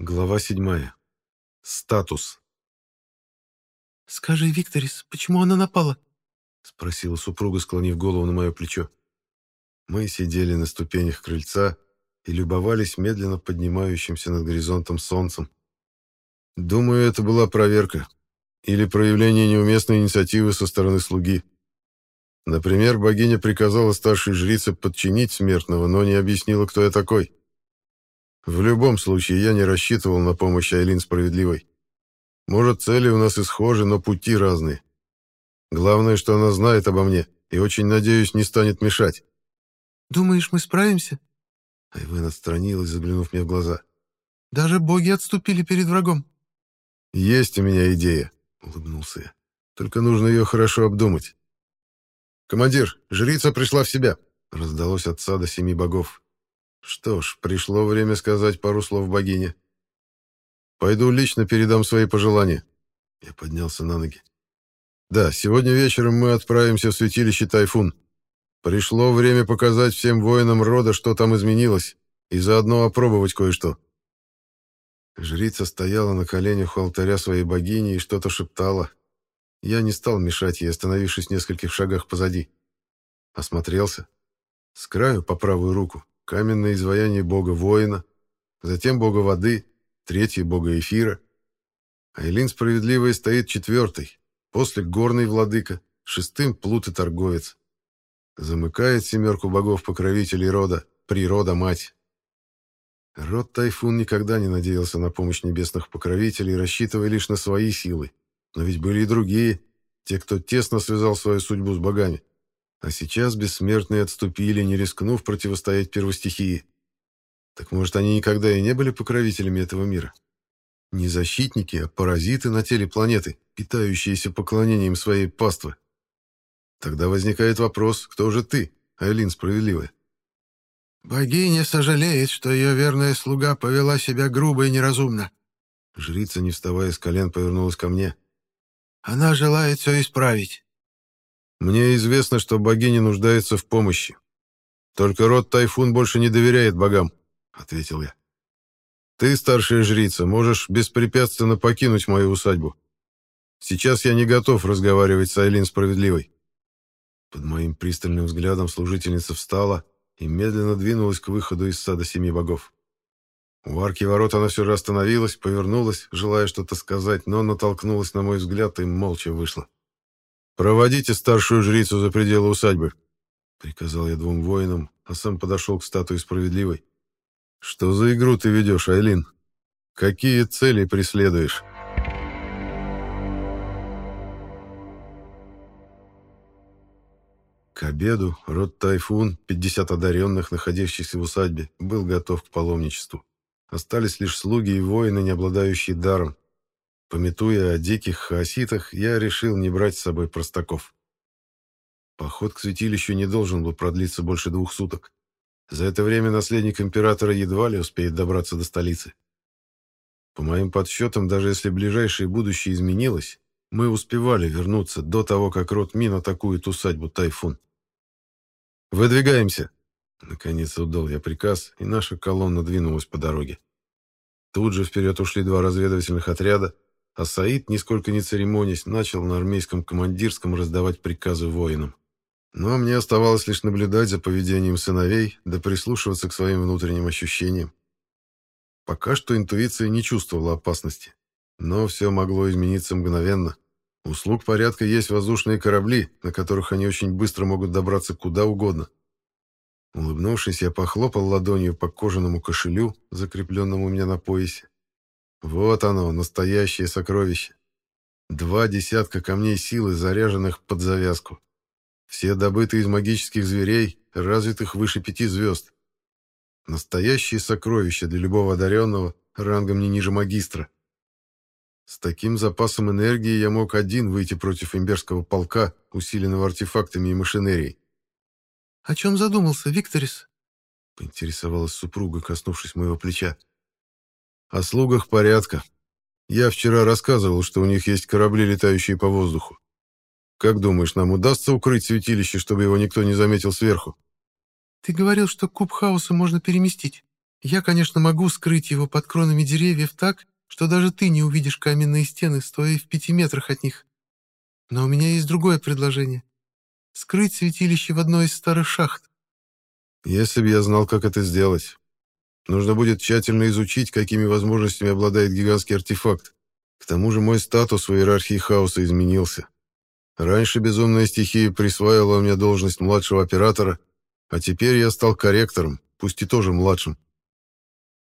Глава седьмая. Статус. «Скажи, Викторис, почему она напала?» — спросила супруга, склонив голову на мое плечо. Мы сидели на ступенях крыльца и любовались медленно поднимающимся над горизонтом солнцем. Думаю, это была проверка или проявление неуместной инициативы со стороны слуги. Например, богиня приказала старшей жрице подчинить смертного, но не объяснила, кто я такой. В любом случае, я не рассчитывал на помощь Айлин Справедливой. Может, цели у нас и схожи, но пути разные. Главное, что она знает обо мне и, очень надеюсь, не станет мешать. «Думаешь, мы справимся?» Айвен отстранилась, заглянув мне в глаза. «Даже боги отступили перед врагом». «Есть у меня идея», — улыбнулся я. «Только нужно ее хорошо обдумать». «Командир, жрица пришла в себя», — раздалось от сада семи богов. «Что ж, пришло время сказать пару слов богине». Пойду лично передам свои пожелания. Я поднялся на ноги. Да, сегодня вечером мы отправимся в святилище Тайфун. Пришло время показать всем воинам рода, что там изменилось, и заодно опробовать кое-что. Жрица стояла на коленях у алтаря своей богини и что-то шептала. Я не стал мешать ей, остановившись в нескольких шагах позади. Осмотрелся. С краю, по правую руку, каменное изваяние бога-воина, затем бога воды, третий — бога эфира. Айлин справедливая стоит четвертой, после горный владыка, шестым — плут и торговец. Замыкает семерку богов-покровителей рода, природа-мать. Род Тайфун никогда не надеялся на помощь небесных покровителей, рассчитывая лишь на свои силы. Но ведь были и другие, те, кто тесно связал свою судьбу с богами. А сейчас бессмертные отступили, не рискнув противостоять первостихии. Так может, они никогда и не были покровителями этого мира? Не защитники, а паразиты на теле планеты, питающиеся поклонением своей паствы. Тогда возникает вопрос, кто же ты, Айлин Справедливая? «Богиня сожалеет, что ее верная слуга повела себя грубо и неразумно». Жрица, не вставая с колен, повернулась ко мне. «Она желает все исправить». «Мне известно, что богиня нуждается в помощи. Только род Тайфун больше не доверяет богам ответил я. Ты, старшая жрица, можешь беспрепятственно покинуть мою усадьбу. Сейчас я не готов разговаривать с Айлин Справедливой. Под моим пристальным взглядом служительница встала и медленно двинулась к выходу из сада семи богов. У арки ворот она все же остановилась, повернулась, желая что-то сказать, но натолкнулась на мой взгляд и молча вышла. «Проводите старшую жрицу за пределы усадьбы», — приказал я двум воинам, а сам подошел к статуе справедливой. Что за игру ты ведешь, Айлин? Какие цели преследуешь? К обеду род Тайфун, 50 одаренных, находящихся в усадьбе, был готов к паломничеству. Остались лишь слуги и воины, не обладающие даром. Пометуя о диких хаоситах, я решил не брать с собой простаков. Поход к святилищу не должен был продлиться больше двух суток. За это время наследник императора едва ли успеет добраться до столицы. По моим подсчетам, даже если ближайшее будущее изменилось, мы успевали вернуться до того, как род Мин атакует усадьбу Тайфун. «Выдвигаемся!» Наконец отдал я приказ, и наша колонна двинулась по дороге. Тут же вперед ушли два разведывательных отряда, а Саид, нисколько не церемонясь, начал на армейском командирском раздавать приказы воинам. Но мне оставалось лишь наблюдать за поведением сыновей, да прислушиваться к своим внутренним ощущениям. Пока что интуиция не чувствовала опасности, но все могло измениться мгновенно. У слуг порядка есть воздушные корабли, на которых они очень быстро могут добраться куда угодно. Улыбнувшись, я похлопал ладонью по кожаному кошелю, закрепленному у меня на поясе. Вот оно, настоящее сокровище. Два десятка камней силы, заряженных под завязку. Все добытые из магических зверей, развитых выше пяти звезд. Настоящее сокровище для любого одаренного, рангом не ниже магистра. С таким запасом энергии я мог один выйти против имберского полка, усиленного артефактами и машинерией. «О чем задумался, Викторис?» — поинтересовалась супруга, коснувшись моего плеча. «О слугах порядка. Я вчера рассказывал, что у них есть корабли, летающие по воздуху. Как думаешь, нам удастся укрыть святилище, чтобы его никто не заметил сверху? Ты говорил, что куб хаоса можно переместить. Я, конечно, могу скрыть его под кронами деревьев так, что даже ты не увидишь каменные стены, стоя в пяти метрах от них. Но у меня есть другое предложение. Скрыть святилище в одной из старых шахт. Если бы я знал, как это сделать. Нужно будет тщательно изучить, какими возможностями обладает гигантский артефакт. К тому же мой статус в иерархии хаоса изменился. Раньше безумная стихия присваивала мне должность младшего оператора, а теперь я стал корректором, пусть и тоже младшим.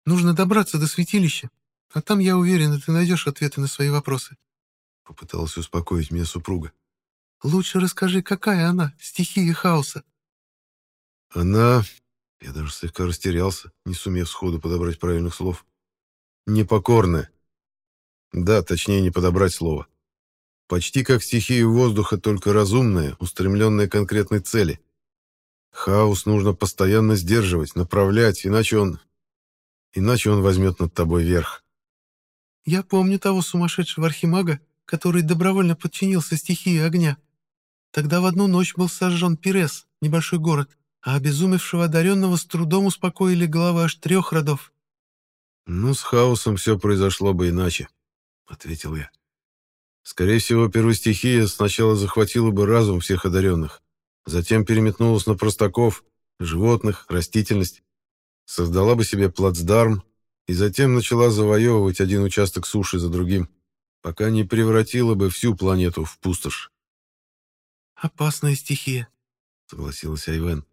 Нужно добраться до святилища, а там, я уверен, ты найдешь ответы на свои вопросы. Попыталась успокоить меня супруга. Лучше расскажи, какая она, стихия хаоса. Она... Я даже слегка растерялся, не сумев сходу подобрать правильных слов. Непокорная. Да, точнее, не подобрать слово. Почти как стихия воздуха, только разумная, устремленная к конкретной цели. Хаос нужно постоянно сдерживать, направлять, иначе он... Иначе он возьмет над тобой верх. Я помню того сумасшедшего архимага, который добровольно подчинился стихии огня. Тогда в одну ночь был сожжен Пирес, небольшой город, а обезумевшего одаренного с трудом успокоили главы аж трех родов. «Ну, с хаосом все произошло бы иначе», — ответил я. Скорее всего, первостихия сначала захватила бы разум всех одаренных, затем переметнулась на простаков, животных, растительность, создала бы себе плацдарм и затем начала завоевывать один участок суши за другим, пока не превратила бы всю планету в пустошь. «Опасная стихия», — согласилась Айвен.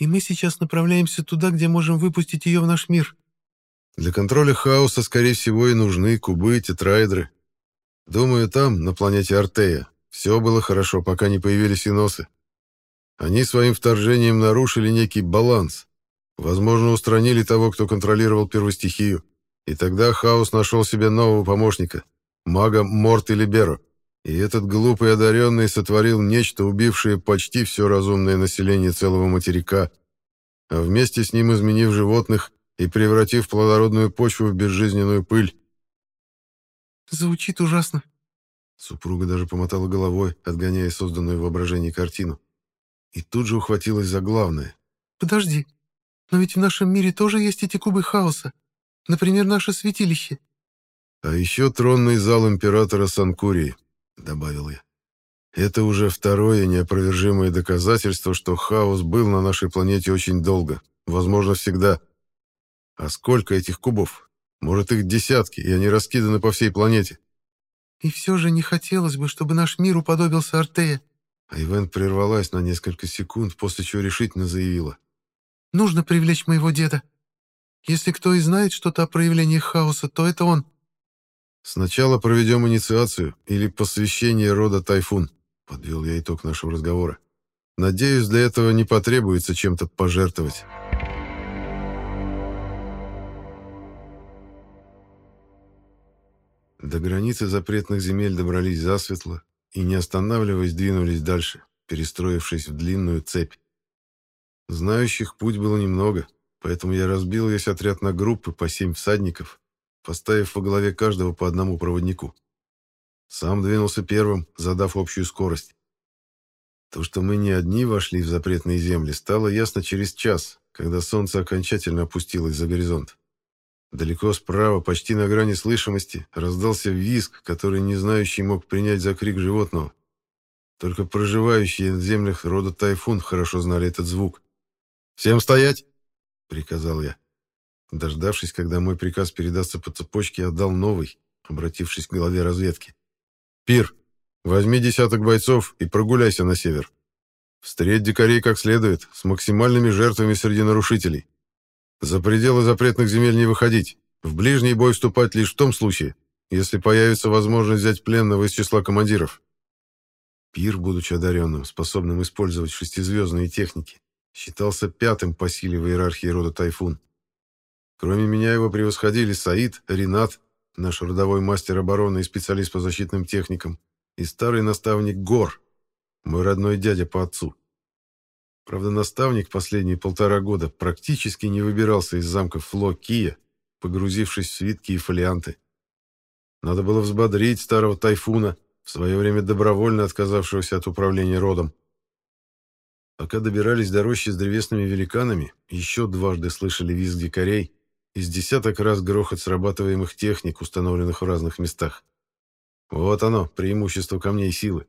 «И мы сейчас направляемся туда, где можем выпустить ее в наш мир». «Для контроля хаоса, скорее всего, и нужны кубы и тетраэдры», Думаю, там, на планете Артея, все было хорошо, пока не появились иносы. Они своим вторжением нарушили некий баланс. Возможно, устранили того, кто контролировал первостихию. И тогда Хаос нашел себе нового помощника, мага Морт или Беро. И этот глупый одаренный сотворил нечто, убившее почти все разумное население целого материка, а вместе с ним изменив животных и превратив плодородную почву в безжизненную пыль. Звучит ужасно. Супруга даже помотала головой, отгоняя созданную в воображении картину. И тут же ухватилась за главное. «Подожди, но ведь в нашем мире тоже есть эти кубы хаоса. Например, наше святилище». «А еще тронный зал императора Санкурии», — добавил я. «Это уже второе неопровержимое доказательство, что хаос был на нашей планете очень долго, возможно, всегда. А сколько этих кубов? Может, их десятки, и они раскиданы по всей планете. И все же не хотелось бы, чтобы наш мир уподобился Артея. Айвен прервалась на несколько секунд, после чего решительно заявила. «Нужно привлечь моего деда. Если кто и знает что-то о проявлениях хаоса, то это он». «Сначала проведем инициацию или посвящение рода Тайфун», — подвел я итог нашего разговора. «Надеюсь, для этого не потребуется чем-то пожертвовать». До границы запретных земель добрались засветло и, не останавливаясь, двинулись дальше, перестроившись в длинную цепь. Знающих путь было немного, поэтому я разбил весь отряд на группы по семь всадников, поставив во главе каждого по одному проводнику. Сам двинулся первым, задав общую скорость. То, что мы не одни вошли в запретные земли, стало ясно через час, когда солнце окончательно опустилось за горизонт. Далеко справа, почти на грани слышимости, раздался визг, который не знающий мог принять за крик животного. Только проживающие в землях рода Тайфун хорошо знали этот звук. «Всем стоять!» — приказал я. Дождавшись, когда мой приказ передастся по цепочке, отдал новый, обратившись к главе разведки. «Пир, возьми десяток бойцов и прогуляйся на север. Встреть дикарей как следует, с максимальными жертвами среди нарушителей. За пределы запретных земель не выходить. В ближний бой вступать лишь в том случае, если появится возможность взять пленного из числа командиров. Пир, будучи одаренным, способным использовать шестизвездные техники, считался пятым по силе в иерархии рода Тайфун. Кроме меня его превосходили Саид, Ренат, наш родовой мастер обороны и специалист по защитным техникам, и старый наставник Гор, мой родной дядя по отцу. Правда, наставник последние полтора года практически не выбирался из замков Фло Кия, погрузившись в свитки и фолианты. Надо было взбодрить старого тайфуна, в свое время добровольно отказавшегося от управления родом. Пока добирались до рощи с древесными великанами, еще дважды слышали визг дикарей, из десяток раз грохот срабатываемых техник, установленных в разных местах. Вот оно, преимущество камней силы.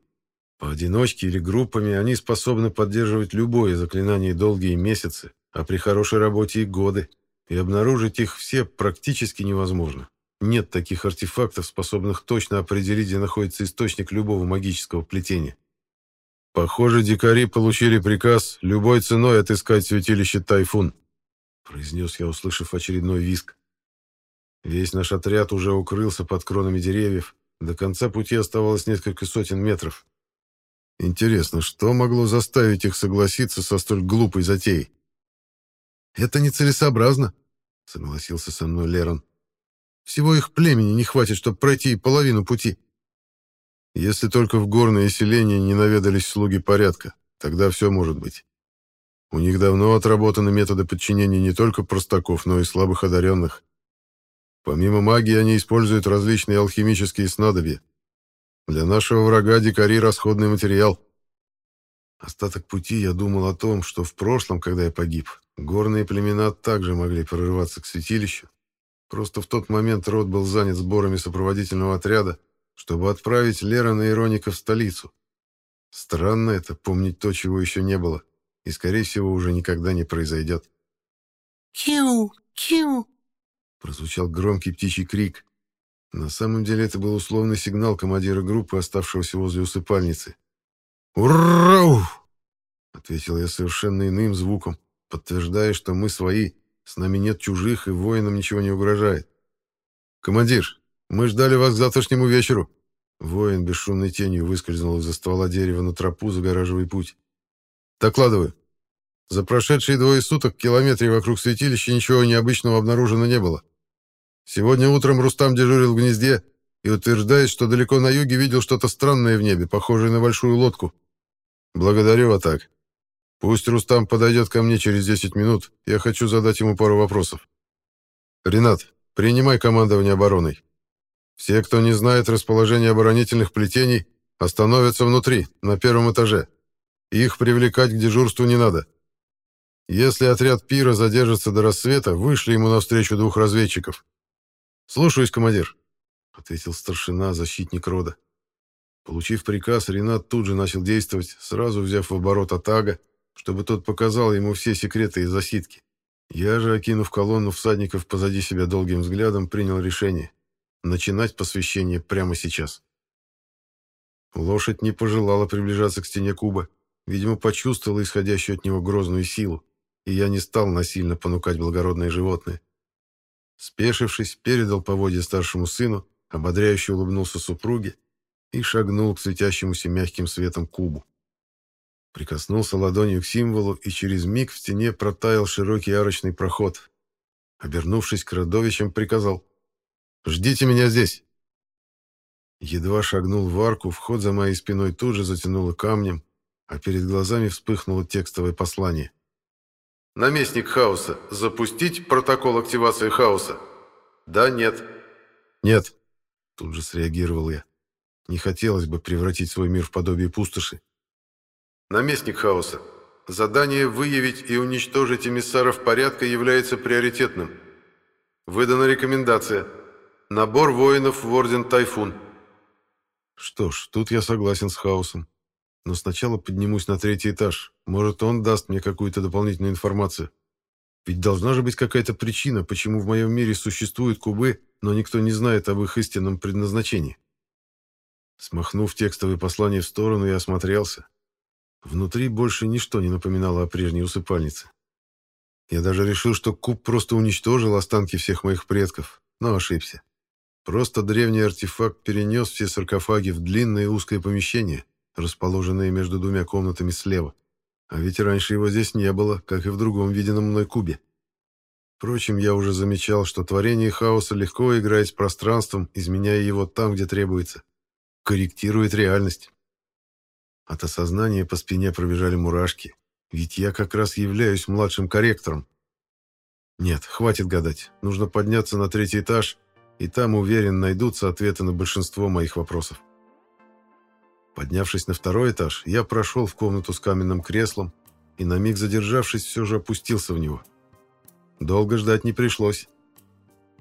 Поодиночке или группами они способны поддерживать любое заклинание долгие месяцы, а при хорошей работе и годы, и обнаружить их все практически невозможно. Нет таких артефактов, способных точно определить, где находится источник любого магического плетения. Похоже, дикари получили приказ любой ценой отыскать святилище Тайфун, произнес я, услышав очередной виск. Весь наш отряд уже укрылся под кронами деревьев, до конца пути оставалось несколько сотен метров. Интересно, что могло заставить их согласиться со столь глупой затеей? «Это нецелесообразно», — согласился со мной Лерон. «Всего их племени не хватит, чтобы пройти половину пути». «Если только в горные селения не наведались слуги порядка, тогда все может быть. У них давно отработаны методы подчинения не только простаков, но и слабых одаренных. Помимо магии они используют различные алхимические снадобья. Для нашего врага дикари — расходный материал». Остаток пути я думал о том, что в прошлом, когда я погиб, горные племена также могли прорываться к святилищу. Просто в тот момент род был занят сборами сопроводительного отряда, чтобы отправить Лерона и Ироника в столицу. Странно это, помнить то, чего еще не было, и, скорее всего, уже никогда не произойдет. «Киу! Киу!» Прозвучал громкий птичий крик. На самом деле это был условный сигнал командира группы, оставшегося возле усыпальницы. «Ура!» — ответил я совершенно иным звуком, подтверждая, что мы свои, с нами нет чужих и воинам ничего не угрожает. «Командир, мы ждали вас к завтрашнему вечеру». Воин бесшумной тенью выскользнул из-за ствола дерева на тропу, загораживая путь. «Докладываю. За прошедшие двое суток в километре вокруг святилища ничего необычного обнаружено не было. Сегодня утром Рустам дежурил в гнезде и утверждает, что далеко на юге видел что-то странное в небе, похожее на большую лодку. «Благодарю, Атак. Пусть Рустам подойдет ко мне через 10 минут. Я хочу задать ему пару вопросов. Ренат, принимай командование обороной. Все, кто не знает расположение оборонительных плетений, остановятся внутри, на первом этаже. Их привлекать к дежурству не надо. Если отряд Пира задержится до рассвета, вышли ему навстречу двух разведчиков. «Слушаюсь, командир», — ответил старшина, защитник рода. Получив приказ, Ренат тут же начал действовать, сразу взяв в оборот Атага, чтобы тот показал ему все секреты и засидки. Я же, окинув колонну всадников позади себя долгим взглядом, принял решение начинать посвящение прямо сейчас. Лошадь не пожелала приближаться к стене куба, видимо, почувствовала исходящую от него грозную силу, и я не стал насильно понукать благородное животное. Спешившись, передал поводья старшему сыну, ободряюще улыбнулся супруге и шагнул к светящемуся мягким светом кубу. Прикоснулся ладонью к символу, и через миг в стене протаял широкий арочный проход. Обернувшись к родовищам, приказал «Ждите меня здесь!» Едва шагнул в арку, вход за моей спиной тут же затянуло камнем, а перед глазами вспыхнуло текстовое послание. «Наместник хаоса, запустить протокол активации хаоса?» «Да, нет». «Нет», — тут же среагировал я. Не хотелось бы превратить свой мир в подобие пустоши. Наместник хаоса. Задание выявить и уничтожить эмиссаров порядка является приоритетным. Выдана рекомендация. Набор воинов в Орден Тайфун. Что ж, тут я согласен с хаосом. Но сначала поднимусь на третий этаж. Может, он даст мне какую-то дополнительную информацию. Ведь должна же быть какая-то причина, почему в моем мире существуют кубы, но никто не знает об их истинном предназначении. Смахнув текстовое послание в сторону, я осмотрелся. Внутри больше ничто не напоминало о прежней усыпальнице. Я даже решил, что куб просто уничтожил останки всех моих предков, но ошибся. Просто древний артефакт перенес все саркофаги в длинное узкое помещение, расположенное между двумя комнатами слева. А ведь раньше его здесь не было, как и в другом виденном мной кубе. Впрочем, я уже замечал, что творение хаоса легко играет с пространством, изменяя его там, где требуется корректирует реальность. От осознания по спине пробежали мурашки, ведь я как раз являюсь младшим корректором. Нет, хватит гадать, нужно подняться на третий этаж, и там, уверен, найдутся ответы на большинство моих вопросов. Поднявшись на второй этаж, я прошел в комнату с каменным креслом и, на миг задержавшись, все же опустился в него. Долго ждать не пришлось.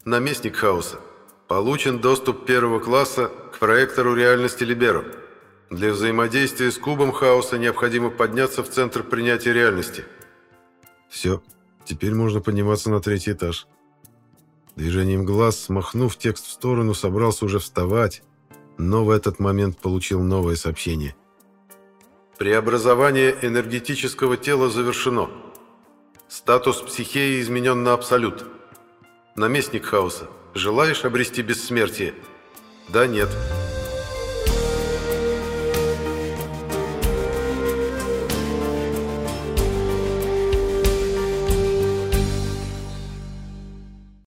Наместник хаоса. Получен доступ первого класса к проектору реальности Либеро. Для взаимодействия с кубом хаоса необходимо подняться в центр принятия реальности. Все, теперь можно подниматься на третий этаж. Движением глаз, смахнув текст в сторону, собрался уже вставать, но в этот момент получил новое сообщение. Преобразование энергетического тела завершено. Статус психеи изменен на абсолют. Наместник хаоса, желаешь обрести бессмертие? Да, нет.